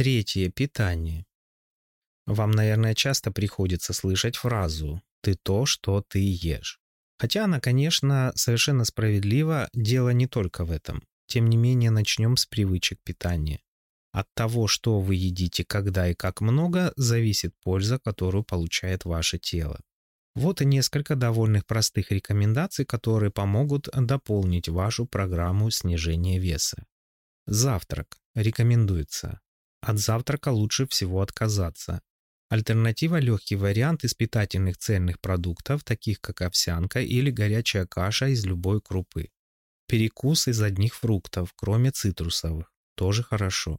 Третье – питание. Вам, наверное, часто приходится слышать фразу «ты то, что ты ешь». Хотя она, конечно, совершенно справедлива, дело не только в этом. Тем не менее, начнем с привычек питания. От того, что вы едите, когда и как много, зависит польза, которую получает ваше тело. Вот и несколько довольных простых рекомендаций, которые помогут дополнить вашу программу снижения веса. Завтрак рекомендуется от завтрака лучше всего отказаться. Альтернатива – легкий вариант из питательных цельных продуктов, таких как овсянка или горячая каша из любой крупы. Перекус из одних фруктов, кроме цитрусовых, тоже хорошо.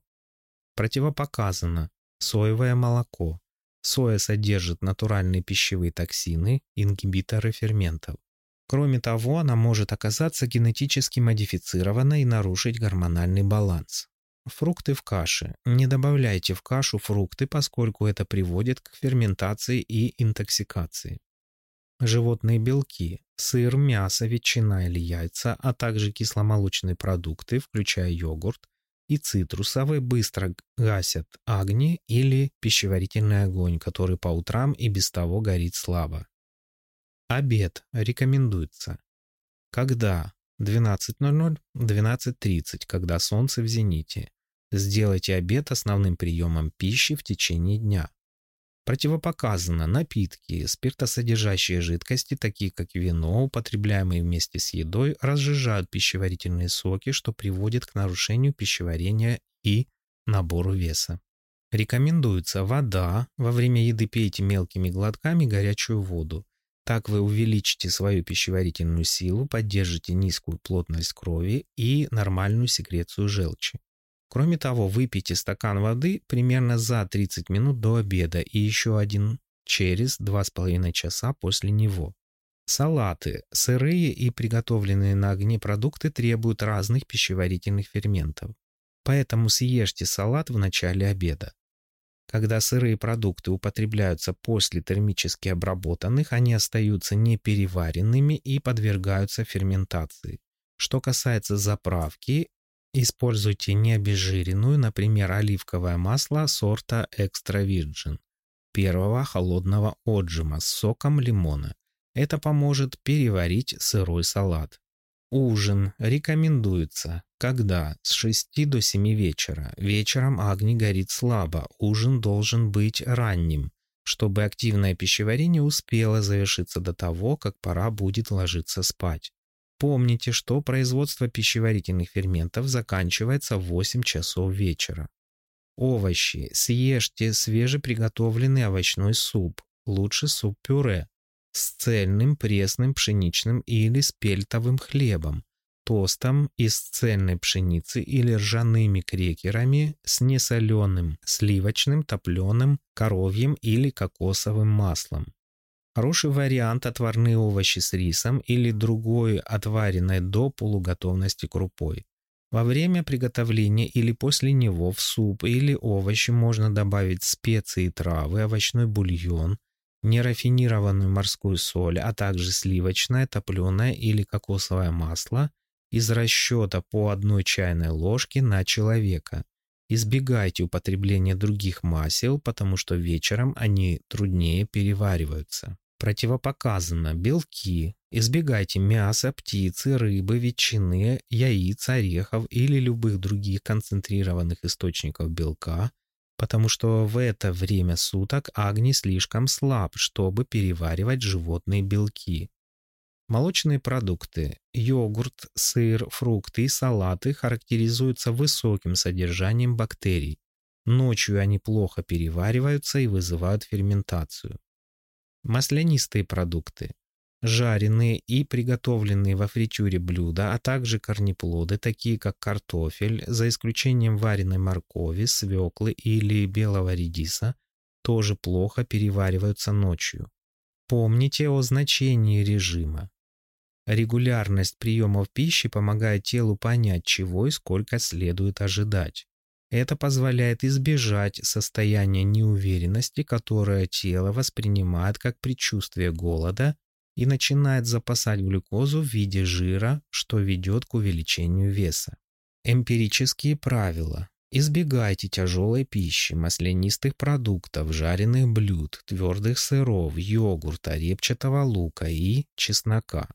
Противопоказано соевое молоко. Соя содержит натуральные пищевые токсины, ингибиторы ферментов. Кроме того, она может оказаться генетически модифицированной и нарушить гормональный баланс. Фрукты в каше. Не добавляйте в кашу фрукты, поскольку это приводит к ферментации и интоксикации. Животные белки – сыр, мясо, ветчина или яйца, а также кисломолочные продукты, включая йогурт, и цитрусовые а быстро гасят огни или пищеварительный огонь, который по утрам и без того горит слабо. Обед рекомендуется. Когда? 12.00, 12.30, когда солнце в зените. Сделайте обед основным приемом пищи в течение дня. Противопоказано напитки, спиртосодержащие жидкости, такие как вино, употребляемые вместе с едой, разжижают пищеварительные соки, что приводит к нарушению пищеварения и набору веса. Рекомендуется вода. Во время еды пейте мелкими глотками горячую воду. Так вы увеличите свою пищеварительную силу, поддержите низкую плотность крови и нормальную секрецию желчи. Кроме того, выпейте стакан воды примерно за 30 минут до обеда и еще один через 2,5 часа после него. Салаты, сырые и приготовленные на огне продукты требуют разных пищеварительных ферментов. Поэтому съешьте салат в начале обеда. Когда сырые продукты употребляются после термически обработанных, они остаются непереваренными и подвергаются ферментации. Что касается заправки, Используйте необезжиренную, например, оливковое масло сорта Extra Virgin первого холодного отжима с соком лимона. Это поможет переварить сырой салат. Ужин рекомендуется, когда с 6 до 7 вечера. Вечером огни горит слабо, ужин должен быть ранним, чтобы активное пищеварение успело завершиться до того, как пора будет ложиться спать. Помните, что производство пищеварительных ферментов заканчивается в 8 часов вечера. Овощи. Съешьте свежеприготовленный овощной суп, лучше суп-пюре, с цельным пресным пшеничным или с хлебом, тостом из цельной пшеницы или ржаными крекерами с несоленым, сливочным, топленым, коровьим или кокосовым маслом. Хороший вариант отварные овощи с рисом или другой отваренной до полуготовности крупой. Во время приготовления или после него в суп или овощи можно добавить специи и травы, овощной бульон, нерафинированную морскую соль, а также сливочное, топленое или кокосовое масло из расчета по одной чайной ложке на человека. Избегайте употребления других масел, потому что вечером они труднее перевариваются. Противопоказано белки. Избегайте мяса, птицы, рыбы, ветчины, яиц, орехов или любых других концентрированных источников белка, потому что в это время суток Агни слишком слаб, чтобы переваривать животные белки. Молочные продукты – йогурт, сыр, фрукты и салаты характеризуются высоким содержанием бактерий. Ночью они плохо перевариваются и вызывают ферментацию маслянистые продукты, жареные и приготовленные во фритюре блюда, а также корнеплоды, такие как картофель, за исключением вареной моркови, свеклы или белого редиса, тоже плохо перевариваются ночью. Помните о значении режима. Регулярность приемов пищи помогает телу понять, чего и сколько следует ожидать. Это позволяет избежать состояния неуверенности, которое тело воспринимает как предчувствие голода и начинает запасать глюкозу в виде жира, что ведет к увеличению веса. Эмпирические правила. Избегайте тяжелой пищи, маслянистых продуктов, жареных блюд, твердых сыров, йогурта, репчатого лука и чеснока.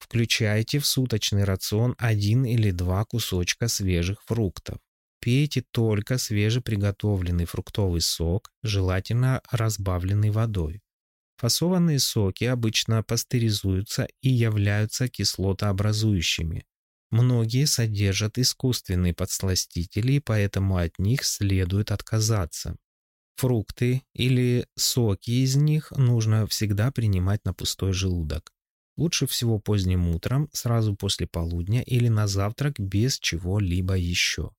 Включайте в суточный рацион один или два кусочка свежих фруктов. Пейте только свежеприготовленный фруктовый сок, желательно разбавленный водой. Фасованные соки обычно пастеризуются и являются кислотообразующими. Многие содержат искусственные подсластители, поэтому от них следует отказаться. Фрукты или соки из них нужно всегда принимать на пустой желудок. Лучше всего поздним утром, сразу после полудня или на завтрак без чего-либо еще.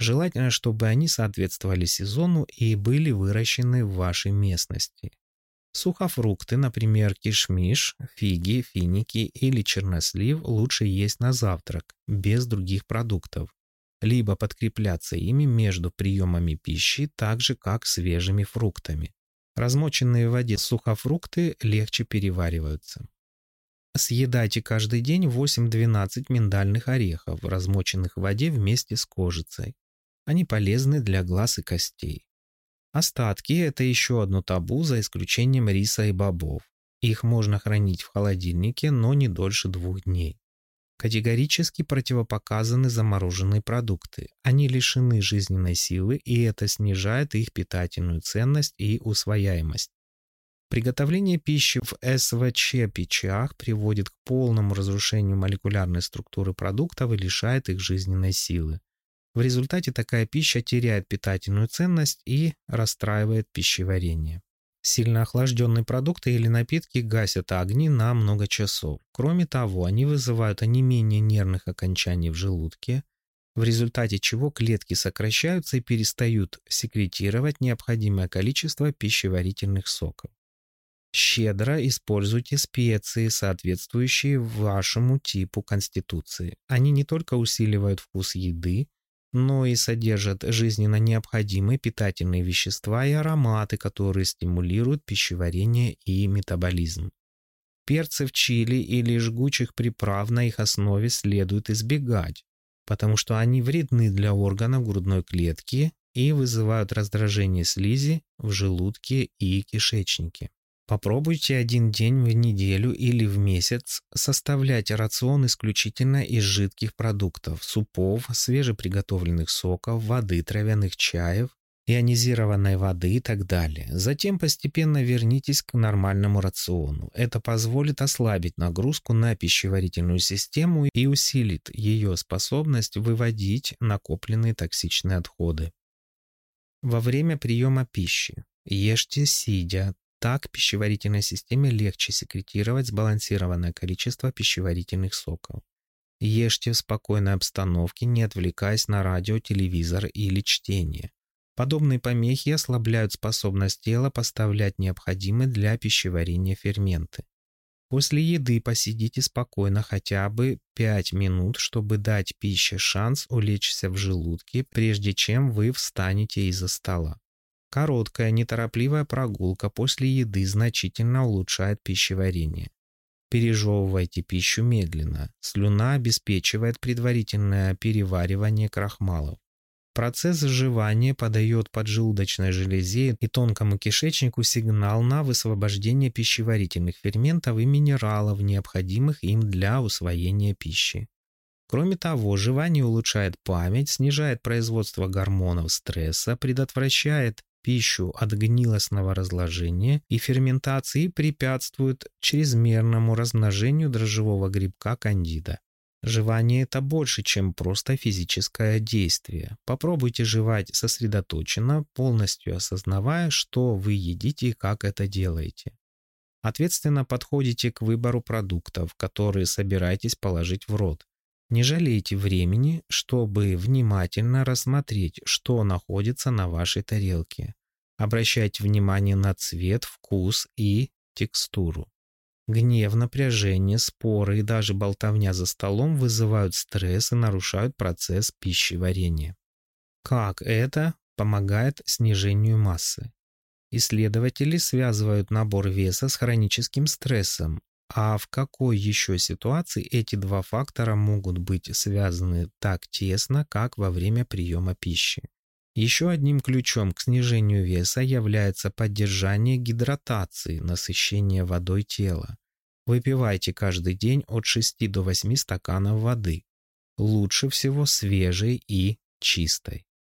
Желательно, чтобы они соответствовали сезону и были выращены в вашей местности. Сухофрукты, например, кишмиш, фиги, финики или чернослив лучше есть на завтрак, без других продуктов, либо подкрепляться ими между приемами пищи так же, как свежими фруктами. Размоченные в воде сухофрукты легче перевариваются. Съедайте каждый день 8-12 миндальных орехов, размоченных в воде вместе с кожицей. Они полезны для глаз и костей. Остатки – это еще одно табу за исключением риса и бобов. Их можно хранить в холодильнике, но не дольше двух дней. Категорически противопоказаны замороженные продукты. Они лишены жизненной силы, и это снижает их питательную ценность и усвояемость. Приготовление пищи в СВЧ-печах приводит к полному разрушению молекулярной структуры продуктов и лишает их жизненной силы. В результате такая пища теряет питательную ценность и расстраивает пищеварение. Сильно охлажденные продукты или напитки гасят огни на много часов. Кроме того, они вызывают онемение нервных окончаний в желудке, в результате чего клетки сокращаются и перестают секретировать необходимое количество пищеварительных соков. Щедро используйте специи, соответствующие вашему типу конституции. Они не только усиливают вкус еды, но и содержат жизненно необходимые питательные вещества и ароматы, которые стимулируют пищеварение и метаболизм. Перцев чили или жгучих приправ на их основе следует избегать, потому что они вредны для органов грудной клетки и вызывают раздражение слизи в желудке и кишечнике. Попробуйте один день в неделю или в месяц составлять рацион исключительно из жидких продуктов, супов, свежеприготовленных соков, воды, травяных чаев, ионизированной воды и так далее. Затем постепенно вернитесь к нормальному рациону. Это позволит ослабить нагрузку на пищеварительную систему и усилит ее способность выводить накопленные токсичные отходы. Во время приема пищи ешьте сидя, так пищеварительной системе легче секретировать сбалансированное количество пищеварительных соков. Ешьте в спокойной обстановке, не отвлекаясь на радио, телевизор или чтение. Подобные помехи ослабляют способность тела поставлять необходимые для пищеварения ферменты. После еды посидите спокойно хотя бы 5 минут, чтобы дать пище шанс улечься в желудке, прежде чем вы встанете из-за стола. Короткая неторопливая прогулка после еды значительно улучшает пищеварение. Пережевывайте пищу медленно. Слюна обеспечивает предварительное переваривание крахмалов. Процесс жевания подает поджелудочной железе и тонкому кишечнику сигнал на высвобождение пищеварительных ферментов и минералов, необходимых им для усвоения пищи. Кроме того, жевание улучшает память, снижает производство гормонов стресса, предотвращает пищу от гнилостного разложения и ферментации препятствуют чрезмерному размножению дрожжевого грибка кандида. Жевание – это больше, чем просто физическое действие. Попробуйте жевать сосредоточенно, полностью осознавая, что вы едите и как это делаете. Ответственно подходите к выбору продуктов, которые собираетесь положить в рот. Не жалейте времени, чтобы внимательно рассмотреть, что находится на вашей тарелке. Обращайте внимание на цвет, вкус и текстуру. Гнев, напряжение, споры и даже болтовня за столом вызывают стресс и нарушают процесс пищеварения. Как это помогает снижению массы? Исследователи связывают набор веса с хроническим стрессом, а в какой еще ситуации эти два фактора могут быть связаны так тесно, как во время приема пищи? Еще одним ключом к снижению веса является поддержание гидратации, насыщение водой тела. Выпивайте каждый день от 6 до 8 стаканов воды. Лучше всего свежей и чистой.